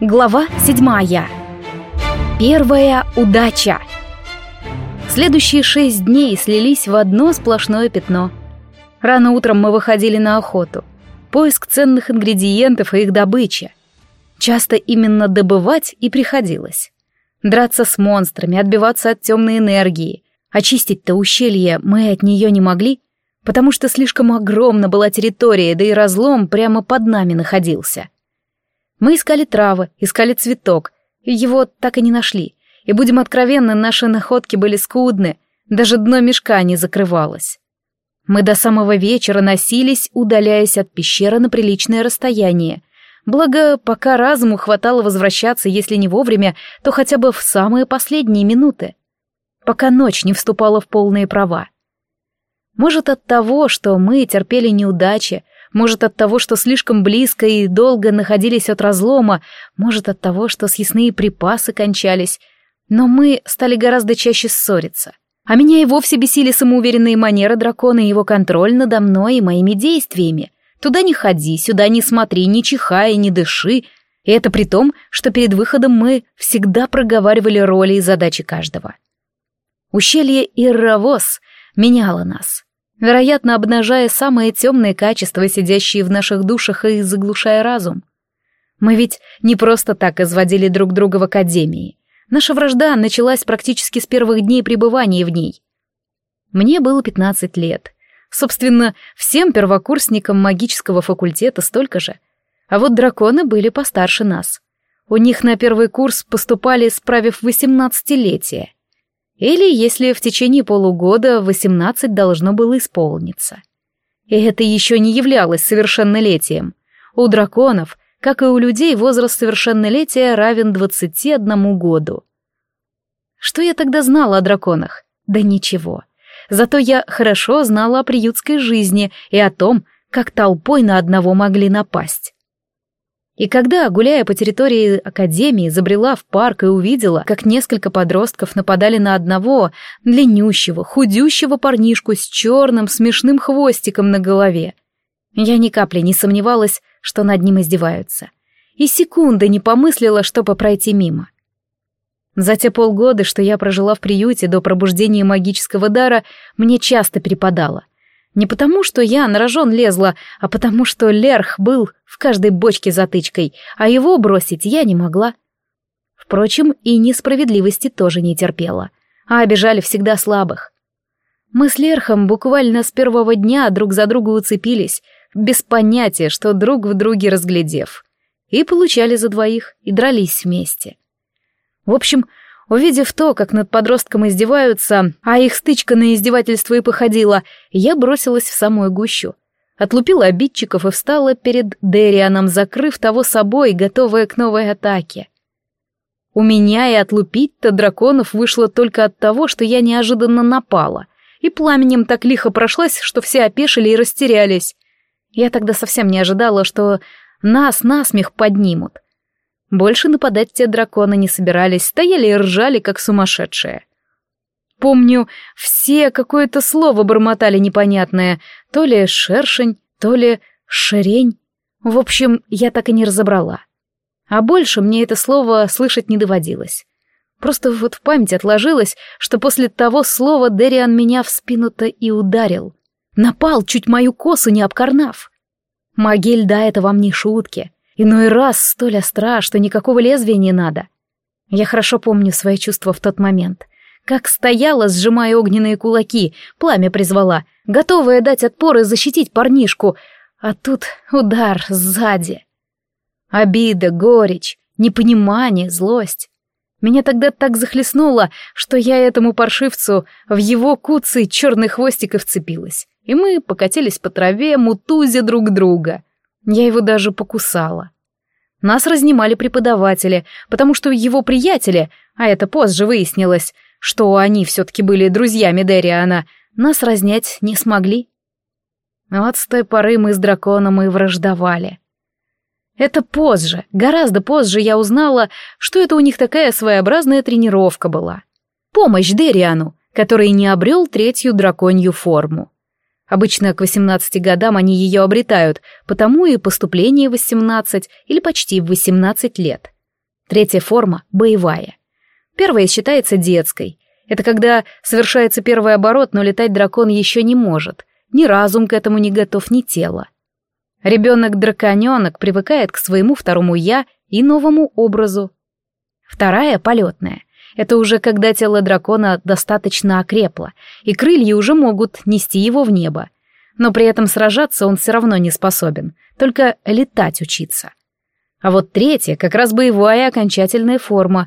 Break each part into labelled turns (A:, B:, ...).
A: Глава седьмая. Первая удача. Следующие шесть дней слились в одно сплошное пятно. Рано утром мы выходили на охоту. Поиск ценных ингредиентов и их добыча. Часто именно добывать и приходилось. Драться с монстрами, отбиваться от темной энергии. Очистить-то ущелье мы от нее не могли, потому что слишком огромна была территория, да и разлом прямо под нами находился. Мы искали травы, искали цветок, его так и не нашли. И, будем откровенны, наши находки были скудны, даже дно мешка не закрывалось. Мы до самого вечера носились, удаляясь от пещеры на приличное расстояние. Благо, пока разуму хватало возвращаться, если не вовремя, то хотя бы в самые последние минуты. Пока ночь не вступала в полные права. Может, от того, что мы терпели неудачи, может, от того, что слишком близко и долго находились от разлома, может, от того, что съестные припасы кончались. Но мы стали гораздо чаще ссориться. А меня и вовсе бесили самоуверенные манеры дракона и его контроль надо мной и моими действиями. Туда не ходи, сюда не смотри, не чихай, не дыши. И это при том, что перед выходом мы всегда проговаривали роли и задачи каждого. Ущелье Ирравос меняло нас вероятно, обнажая самые темные качества, сидящие в наших душах и заглушая разум. Мы ведь не просто так изводили друг друга в академии. Наша вражда началась практически с первых дней пребывания в ней. Мне было 15 лет. Собственно, всем первокурсникам магического факультета столько же. А вот драконы были постарше нас. У них на первый курс поступали, справив восемнадцатилетие. Или если в течение полугода 18 должно было исполниться. И это еще не являлось совершеннолетием. У драконов, как и у людей, возраст совершеннолетия равен 21 году. Что я тогда знала о драконах? Да ничего. Зато я хорошо знала о приютской жизни и о том, как толпой на одного могли напасть. И когда, гуляя по территории Академии, забрела в парк и увидела, как несколько подростков нападали на одного длиннющего, худющего парнишку с черным смешным хвостиком на голове, я ни капли не сомневалась, что над ним издеваются. И секунды не помыслила, чтобы пройти мимо. За те полгода, что я прожила в приюте до пробуждения магического дара, мне часто перепадало — не потому, что я на рожон лезла, а потому, что Лерх был в каждой бочке затычкой, а его бросить я не могла. Впрочем, и несправедливости тоже не терпела, а обижали всегда слабых. Мы с Лерхом буквально с первого дня друг за друга уцепились, без понятия, что друг в друге разглядев. И получали за двоих, и дрались вместе. В общем, Увидев то, как над подростком издеваются, а их стычка на издевательство и походила, я бросилась в самую гущу. Отлупила обидчиков и встала перед Дерианом, закрыв того собой, готовая к новой атаке. У меня и отлупить-то драконов вышло только от того, что я неожиданно напала, и пламенем так лихо прошлась, что все опешили и растерялись. Я тогда совсем не ожидала, что нас насмех поднимут. Больше нападать те драконы не собирались, стояли и ржали, как сумасшедшие. Помню, все какое-то слово бормотали непонятное, то ли шершень, то ли шерень. В общем, я так и не разобрала. А больше мне это слово слышать не доводилось. Просто вот в память отложилось, что после того слова Дериан меня в спину-то и ударил. Напал, чуть мою косу не обкорнав. Магель, да, это вам не шутки. Иной раз столь остра, что никакого лезвия не надо. Я хорошо помню свои чувства в тот момент. Как стояла, сжимая огненные кулаки, пламя призвала, готовая дать отпор и защитить парнишку, а тут удар сзади. Обида, горечь, непонимание, злость. Меня тогда так захлестнуло, что я этому паршивцу в его куцый черный хвостик и вцепилась. И мы покатились по траве, мутузя друг друга. Я его даже покусала. Нас разнимали преподаватели, потому что его приятели, а это позже выяснилось, что они все-таки были друзьями Дериана, нас разнять не смогли. Вот с той поры мы с драконом и враждовали. Это позже, гораздо позже я узнала, что это у них такая своеобразная тренировка была. Помощь Дериану, который не обрел третью драконью форму. Обычно к 18 годам они ее обретают, потому и поступление в 18 или почти в 18 лет. Третья форма — боевая. Первая считается детской. Это когда совершается первый оборот, но летать дракон еще не может. Ни разум к этому не готов, ни тело. Ребенок-драконенок привыкает к своему второму «я» и новому образу. Вторая — полетная. Это уже когда тело дракона достаточно окрепло, и крылья уже могут нести его в небо. Но при этом сражаться он все равно не способен, только летать учиться. А вот третья как раз боевая окончательная форма.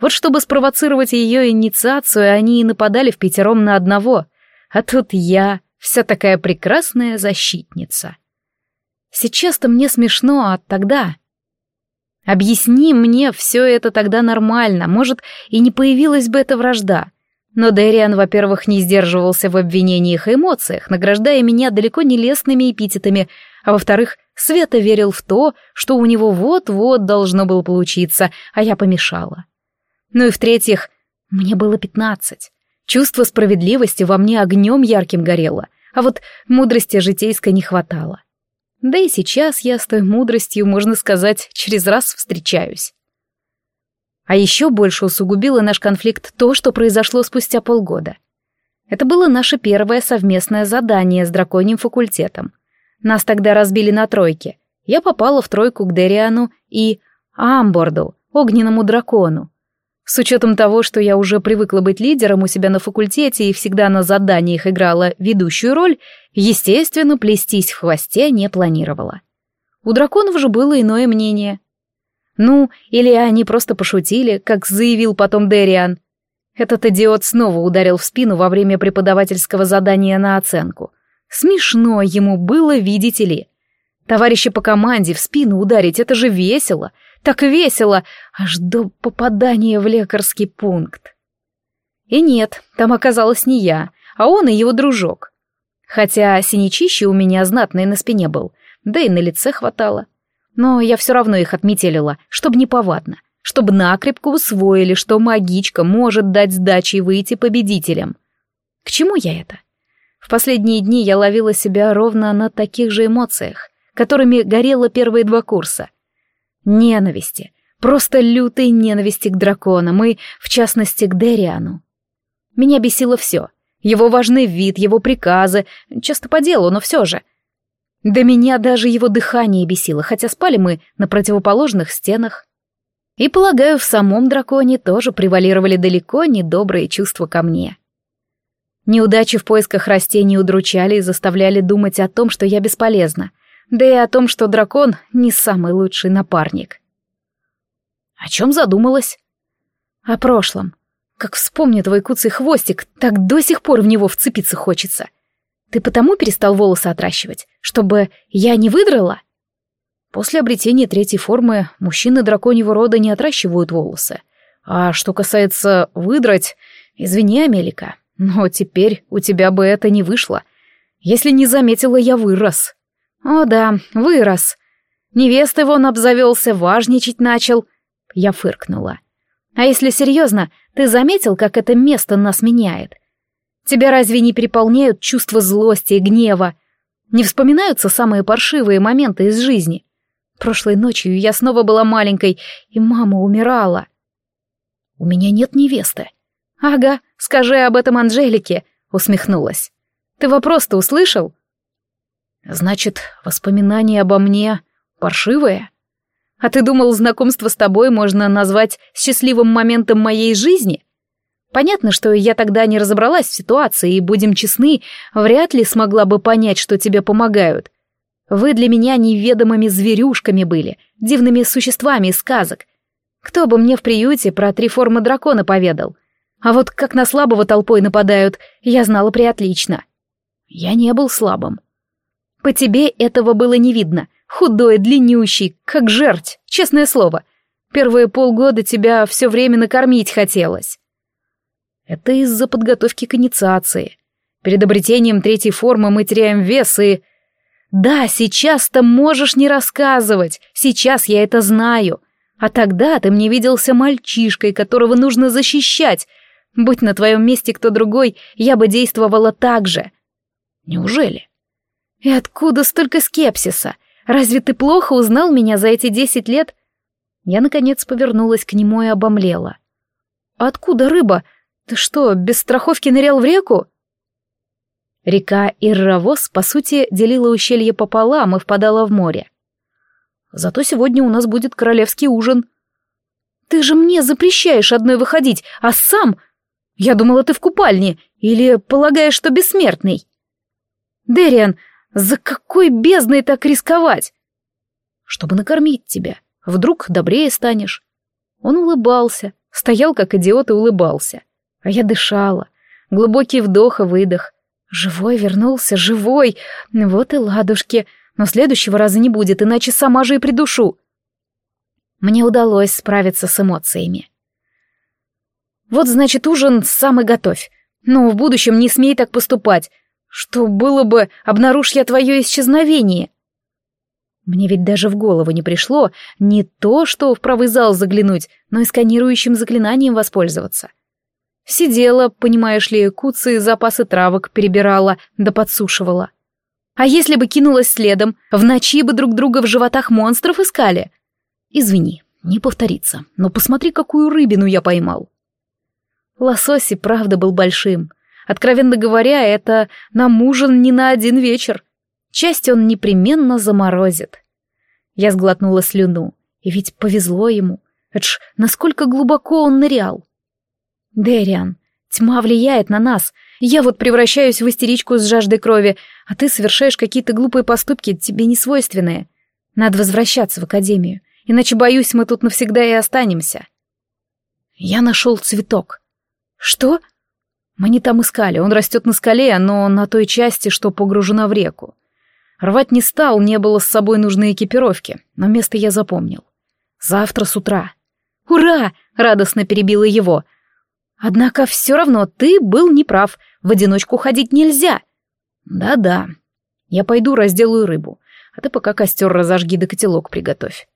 A: Вот чтобы спровоцировать ее инициацию, они и нападали в пятером на одного. А тут я, вся такая прекрасная защитница. Сейчас-то мне смешно, а тогда... Объясни мне все это тогда нормально, может, и не появилась бы эта вражда. Но Дэриан, во-первых, не сдерживался в обвинениях и эмоциях, награждая меня далеко не лестными эпитетами, а во-вторых, Света верил в то, что у него вот-вот должно было получиться, а я помешала. Ну и в-третьих, мне было пятнадцать. Чувство справедливости во мне огнем ярким горело, а вот мудрости житейской не хватало. Да и сейчас я с той мудростью, можно сказать, через раз встречаюсь. А еще больше усугубило наш конфликт то, что произошло спустя полгода. Это было наше первое совместное задание с драконьим факультетом. Нас тогда разбили на тройки. Я попала в тройку к Дериану и Амборду, огненному дракону. С учетом того, что я уже привыкла быть лидером у себя на факультете и всегда на заданиях играла ведущую роль, естественно, плестись в хвосте не планировала. У драконов же было иное мнение. Ну, или они просто пошутили, как заявил потом Дериан. Этот идиот снова ударил в спину во время преподавательского задания на оценку. Смешно ему было, видите ли. Товарищи по команде в спину ударить — это же весело — так весело, аж до попадания в лекарский пункт. И нет, там оказалась не я, а он и его дружок. Хотя синячище у меня знатное на спине был, да и на лице хватало. Но я все равно их отметелила, чтобы не повадно, чтобы накрепко усвоили, что магичка может дать сдачи и выйти победителем. К чему я это? В последние дни я ловила себя ровно на таких же эмоциях, которыми горела первые два курса. Ненависти. Просто лютой ненависти к драконам и, в частности, к Дериану. Меня бесило все. Его важный вид, его приказы, часто по делу, но все же. Да меня даже его дыхание бесило, хотя спали мы на противоположных стенах. И, полагаю, в самом драконе тоже превалировали далеко недобрые чувства ко мне. Неудачи в поисках растений удручали и заставляли думать о том, что я бесполезна — да и о том, что дракон не самый лучший напарник. О чем задумалась? О прошлом. Как вспомню твой куцый хвостик, так до сих пор в него вцепиться хочется. Ты потому перестал волосы отращивать, чтобы я не выдрала? После обретения третьей формы мужчины драконьего рода не отращивают волосы. А что касается выдрать, извини, Амелика, но теперь у тебя бы это не вышло. Если не заметила, я вырос. «О да, вырос. Невесты вон обзавелся, важничать начал». Я фыркнула. «А если серьезно, ты заметил, как это место нас меняет? Тебя разве не переполняют чувства злости и гнева? Не вспоминаются самые паршивые моменты из жизни? Прошлой ночью я снова была маленькой, и мама умирала. У меня нет невесты. Ага, скажи об этом Анжелике, усмехнулась. Ты вопрос-то услышал? Значит, воспоминания обо мне паршивые? А ты думал, знакомство с тобой можно назвать счастливым моментом моей жизни? Понятно, что я тогда не разобралась в ситуации, и, будем честны, вряд ли смогла бы понять, что тебе помогают. Вы для меня неведомыми зверюшками были, дивными существами из сказок. Кто бы мне в приюте про три формы дракона поведал? А вот как на слабого толпой нападают, я знала приотлично. Я не был слабым. По тебе этого было не видно. Худой, длиннющий, как жерть, честное слово. Первые полгода тебя все время накормить хотелось. Это из-за подготовки к инициации. Перед обретением третьей формы мы теряем вес и... Да, сейчас-то можешь не рассказывать, сейчас я это знаю. А тогда ты мне виделся мальчишкой, которого нужно защищать. Будь на твоем месте кто другой, я бы действовала так же. Неужели? И откуда столько скепсиса? Разве ты плохо узнал меня за эти десять лет? Я, наконец, повернулась к нему и обомлела. «Откуда рыба? Ты что, без страховки нырял в реку?» Река Ирравос, по сути, делила ущелье пополам и впадала в море. Зато сегодня у нас будет королевский ужин. Ты же мне запрещаешь одной выходить, а сам... Я думала, ты в купальне, или полагаешь, что бессмертный? Дериан, за какой бездной так рисковать? Чтобы накормить тебя. Вдруг добрее станешь. Он улыбался, стоял как идиот и улыбался. А я дышала. Глубокий вдох и выдох. Живой вернулся, живой. Вот и ладушки. Но следующего раза не будет, иначе сама же и придушу. Мне удалось справиться с эмоциями. Вот значит ужин сам и готовь. Но в будущем не смей так поступать. Что было бы, обнаружь я твое исчезновение. Мне ведь даже в голову не пришло не то, что в правый зал заглянуть, но и сканирующим заклинанием воспользоваться. — Сидела, понимаешь ли, куцы запасы травок перебирала да подсушивала. А если бы кинулась следом, в ночи бы друг друга в животах монстров искали? Извини, не повторится, но посмотри, какую рыбину я поймал. Лосось и правда был большим. Откровенно говоря, это нам ужин не на один вечер. Часть он непременно заморозит. Я сглотнула слюну, и ведь повезло ему. Это ж насколько глубоко он нырял. Дэриан, тьма влияет на нас. Я вот превращаюсь в истеричку с жаждой крови, а ты совершаешь какие-то глупые поступки, тебе не свойственные. Надо возвращаться в академию, иначе, боюсь, мы тут навсегда и останемся. Я нашел цветок. Что? Мы не там искали, он растет на скале, но на той части, что погружена в реку. Рвать не стал, не было с собой нужной экипировки, но место я запомнил. Завтра с утра. «Ура!» — радостно перебила его. Однако все равно ты был неправ, в одиночку ходить нельзя. Да-да. Я пойду разделаю рыбу, а ты пока костер разожги да котелок приготовь.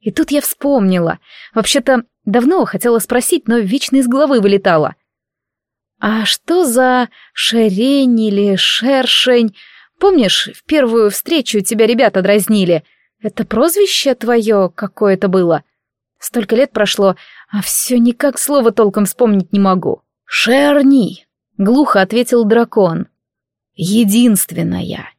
A: И тут я вспомнила. Вообще-то давно хотела спросить, но вечно из головы вылетала. А что за шерень или шершень? Помнишь, в первую встречу тебя ребята дразнили? Это прозвище твое какое-то было? Столько лет прошло, а все никак слова толком вспомнить не могу. «Шерни!» — глухо ответил дракон. «Единственная!»